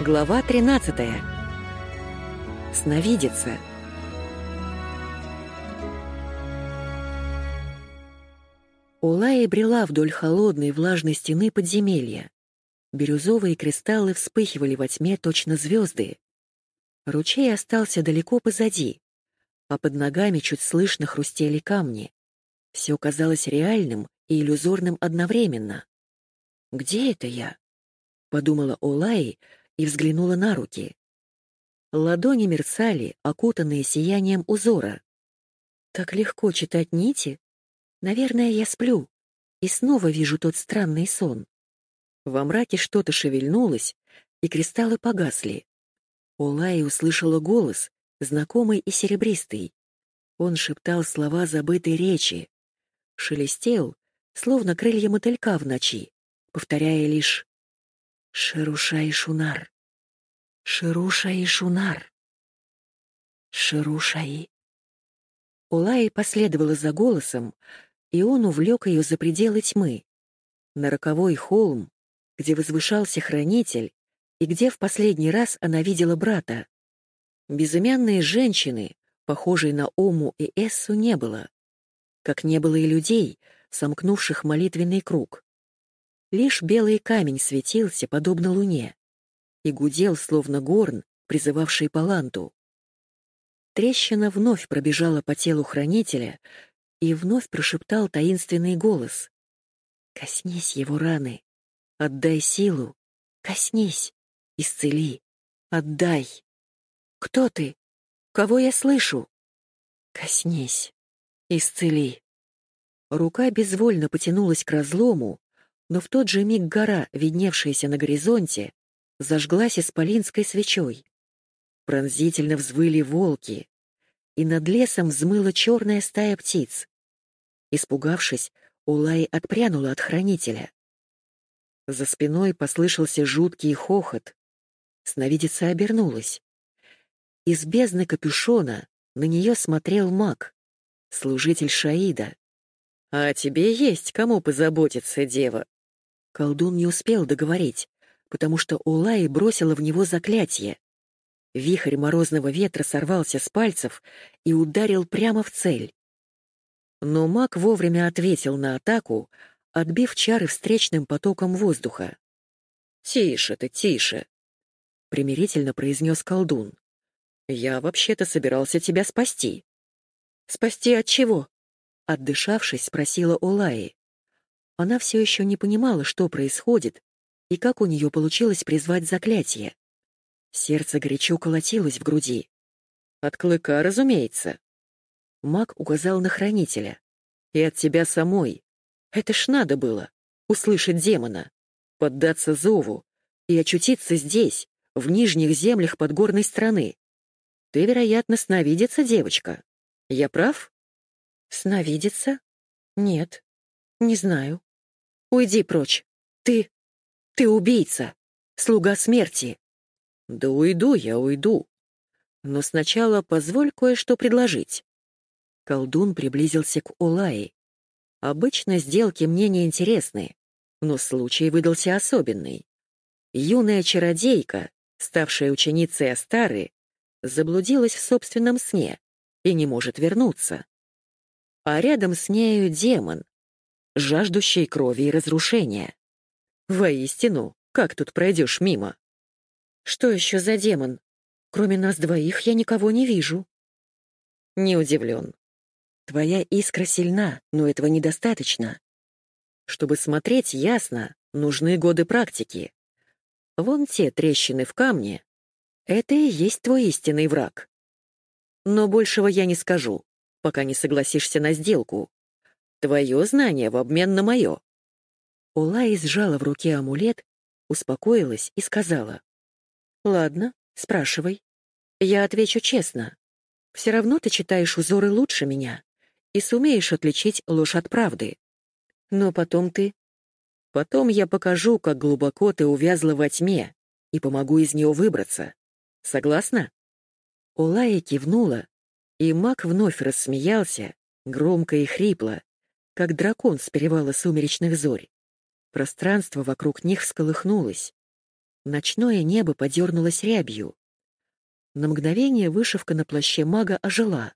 Глава 13. Сновидица. Улая брела вдоль холодной влажной стены подземелья. Бирюзовые кристаллы вспыхивали во тьме точно звезды. Ручей остался далеко позади, а под ногами чуть слышно хрустели камни. Все казалось реальным и иллюзорным одновременно. «Где это я?» — подумала Олай и взглянула на руки. Ладони мерцали, окутанные сиянием узора. Так легко читать нити. Наверное, я сплю и снова вижу тот странный сон. Во мраке что-то шевельнулось, и кристаллы погасли. Олай услышала голос, знакомый и серебристый. Он шептал слова забытой речи. Шелестел, словно крылья мотылька в ночи, повторяя лишь «Шируша и Шунар! Шируша и Шунар! Ширушаи!» Улай последовала за голосом, и он увлек ее за пределы тьмы. На роковой холм, где возвышался хранитель, и где в последний раз она видела брата. Безымянные женщины, похожей на Ому и Эссу, не было. Как не было и людей, сомкнувших молитвенный круг. Лишь белый камень светился, подобно луне, и гудел, словно горн, призывавший Паланту. Трещина вновь пробежала по телу хранителя, и вновь прошептал таинственный голос. «Коснись его раны, отдай силу, коснись, исцели, отдай». Кто ты? Кого я слышу? Коснись. Исцели. Рука безвольно потянулась к разлому, но в тот же миг гора, видневшаяся на горизонте, зажглась исполинской свечой. Пронзительно взвыли волки, и над лесом взмыла черная стая птиц. Испугавшись, Улай отпрянула от хранителя. За спиной послышался жуткий хохот. Сновидица обернулась. Из бездны капюшона на нее смотрел маг, служитель Шаида. «А тебе есть кому позаботиться, дева?» Колдун не успел договорить, потому что Улай бросила в него заклятие. Вихрь морозного ветра сорвался с пальцев и ударил прямо в цель. Но маг вовремя ответил на атаку, отбив чары встречным потоком воздуха. «Тише ты, тише!» — примирительно произнес колдун. Я вообще-то собирался тебя спасти. Спасти от чего? Отдышавшись, спросила Олаи. Она все еще не понимала, что происходит и как у нее получилось призвать заклятие. Сердце горячо колотилось в груди. От клыка, разумеется. Маг указал на хранителя. И от тебя самой. Это ж надо было услышать демона, поддаться зову и очутиться здесь, в нижних землях подгорной страны. Ты, вероятно, сновидица, девочка. Я прав? Сновидица? Нет. Не знаю. Уйди прочь. Ты... ты убийца. Слуга смерти. Да уйду я, уйду. Но сначала позволь кое-что предложить. Колдун приблизился к Улае. Обычно сделки мне не интересны, но случай выдался особенный. Юная чародейка, ставшая ученицей Астары, заблудилась в собственном сне и не может вернуться. А рядом с нею демон, жаждущий крови и разрушения. Воистину, как тут пройдешь мимо? Что еще за демон? Кроме нас двоих я никого не вижу. Не удивлен. Твоя искра сильна, но этого недостаточно. Чтобы смотреть ясно, нужны годы практики. Вон те трещины в камне это и есть твой истинный враг. Но большего я не скажу, пока не согласишься на сделку. Твое знание в обмен на мое. Улай сжала в руке амулет, успокоилась и сказала. «Ладно, спрашивай. Я отвечу честно. Все равно ты читаешь узоры лучше меня и сумеешь отличить ложь от правды. Но потом ты... Потом я покажу, как глубоко ты увязла во тьме, и помогу из нее выбраться. Согласна?» Улая кивнула, и маг вновь рассмеялся, громко и хрипло, как дракон с перевала сумеречных зорь. Пространство вокруг них всколыхнулось. Ночное небо подернулось рябью. На мгновение вышивка на плаще мага ожила.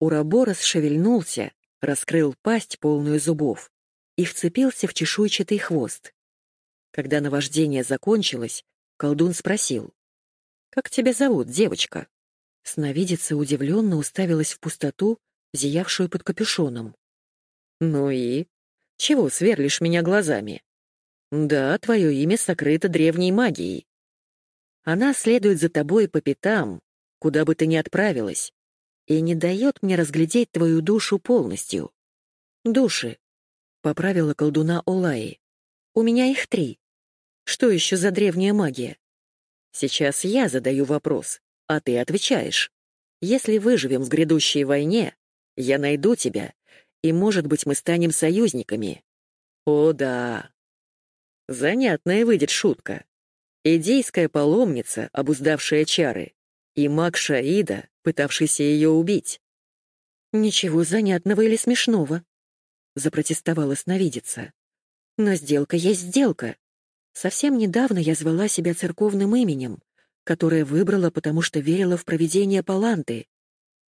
Ураборос шевельнулся, раскрыл пасть, полную зубов, и вцепился в чешуйчатый хвост. Когда наваждение закончилось, колдун спросил. «Как тебя зовут, девочка?» Сновидица удивленно уставилась в пустоту, зиявшую под капюшоном. «Ну и? Чего сверлишь меня глазами?» «Да, твое имя сокрыто древней магией. Она следует за тобой по пятам, куда бы ты ни отправилась, и не дает мне разглядеть твою душу полностью. Души, — поправила колдуна Олаи. У меня их три. Что еще за древняя магия? Сейчас я задаю вопрос, а ты отвечаешь. Если выживем в грядущей войне, я найду тебя, и, может быть, мы станем союзниками. О, да. Занятная выйдет шутка. Идейская паломница, обуздавшая чары, и маг Шаида, пытавшийся ее убить. «Ничего занятного или смешного», — запротестовала сновидица. «Но сделка есть сделка. Совсем недавно я звала себя церковным именем, которое выбрала, потому что верила в провидение Паланты.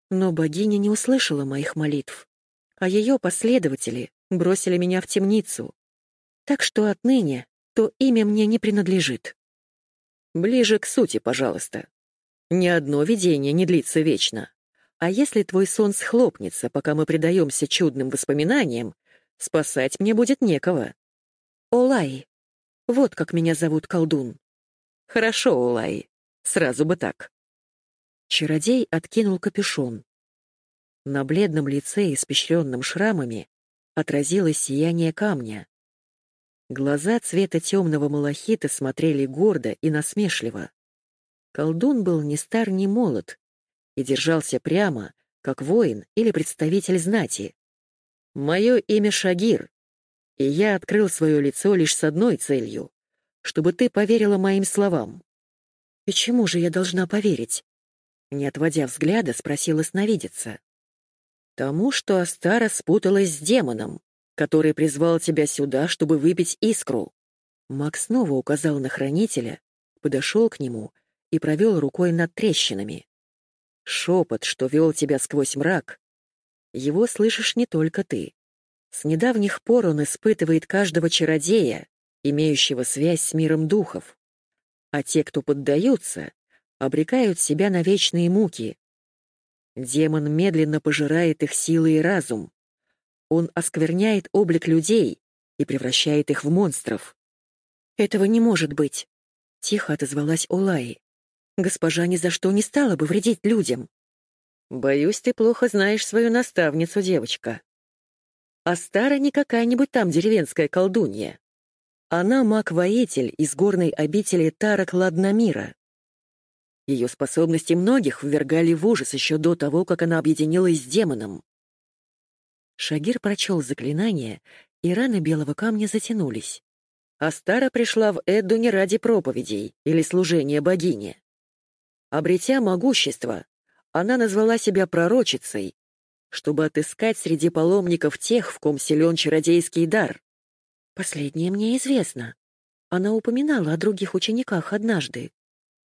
Но богиня не услышала моих молитв, а ее последователи бросили меня в темницу. Так что отныне то имя мне не принадлежит. Ближе к сути, пожалуйста. Ни одно видение не длится вечно. А если твой сон схлопнется, пока мы предаемся чудным воспоминаниям, спасать мне будет некого. Олай. Вот как меня зовут колдун. Хорошо, Олай. Сразу бы так. Чародей откинул капюшон. На бледном лице, испещренном шрамами, отразилось сияние камня. Глаза цвета темного малахита смотрели гордо и насмешливо. Колдун был ни стар, ни молод и держался прямо, как воин или представитель знати. «Мое имя Шагир, и я открыл свое лицо лишь с одной целью — чтобы ты поверила моим словам». «Почему же я должна поверить?» Не отводя взгляда, спросила сновидица. «Тому, что Астара спуталась с демоном, который призвал тебя сюда, чтобы выпить искру. Макс снова указал на хранителя, подошел к нему и провел рукой над трещинами. Шепот, что вел тебя сквозь мрак, его слышишь не только ты. С недавних пор он испытывает каждого чародея, имеющего связь с миром духов. А те, кто поддаются, обрекают себя на вечные муки. Демон медленно пожирает их силы и разум, он оскверняет облик людей и превращает их в монстров. «Этого не может быть», — тихо отозвалась Олаи. «Госпожа ни за что не стала бы вредить людям». «Боюсь, ты плохо знаешь свою наставницу, девочка. А старая не какая-нибудь там деревенская колдунья. Она маг-воитель из горной обители Тарак Ладномира. Ее способности многих ввергали в ужас еще до того, как она объединилась с демоном. Шагир прочел заклинание, и раны белого камня затянулись. Астара пришла в Эдду не ради проповедей или служения богине. Обретя могущество, она назвала себя пророчицей, чтобы отыскать среди паломников тех, в ком силен чародейский дар. Последнее мне известно. Она упоминала о других учениках однажды.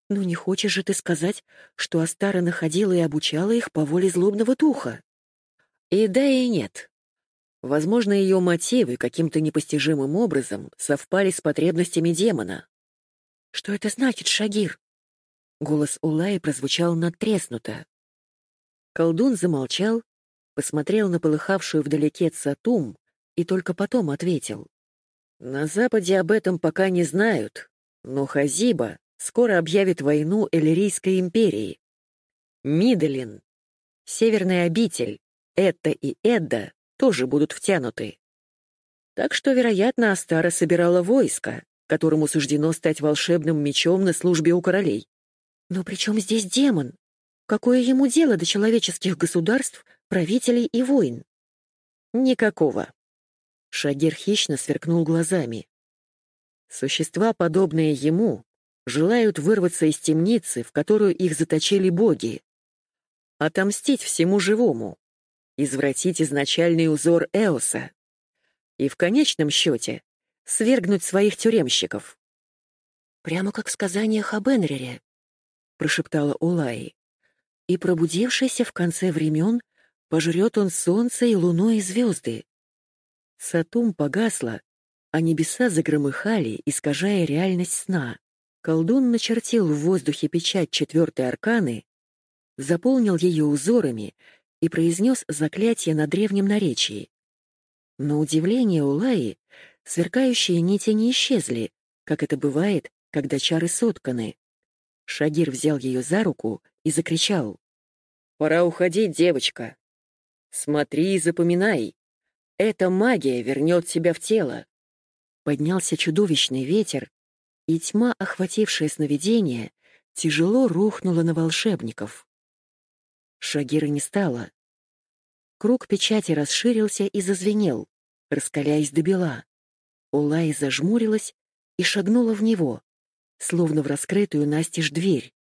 Но не хочешь же ты сказать, что Астара находила и обучала их по воле злобного духа? И да, и нет. Возможно, ее мотивы каким-то непостижимым образом совпали с потребностями демона. «Что это значит, Шагир?» Голос Улаи прозвучал надтреснуто. Колдун замолчал, посмотрел на полыхавшую вдалеке Цатум и только потом ответил. «На Западе об этом пока не знают, но Хазиба скоро объявит войну Эллирийской империи. Мидолин, Северная обитель, Этта и Эдда тоже будут втянуты. Так что, вероятно, Астара собирала войско, которому суждено стать волшебным мечом на службе у королей. Но при чем здесь демон? Какое ему дело до человеческих государств, правителей и войн? Никакого. Шагир хищно сверкнул глазами. Существа, подобные ему, желают вырваться из темницы, в которую их заточили боги. Отомстить всему живому, извратить изначальный узор Эоса и в конечном счете свергнуть своих тюремщиков. «Прямо как в сказаниях об Энрере», — прошептала Улай. «И пробудившийся в конце времен, пожрет он солнце и луну и звезды». Сатум погасла, а небеса загромыхали, искажая реальность сна. Колдун начертил в воздухе печать четвертой арканы, заполнил ее узорами и произнес заклятие на древнем наречии. На удивление Улаи сверкающие нити не исчезли, как это бывает, когда чары сотканы. Шагир взял ее за руку и закричал. «Пора уходить, девочка. Смотри и запоминай. Эта магия вернет тебя в тело». Поднялся чудовищный ветер, и тьма, охватившая сновидение, тяжело рухнула на волшебников. Шагира не стало. Круг печати расширился и зазвенел, раскаляясь до бела. Улай зажмурилась и шагнула в него, словно в раскрытую настежь дверь.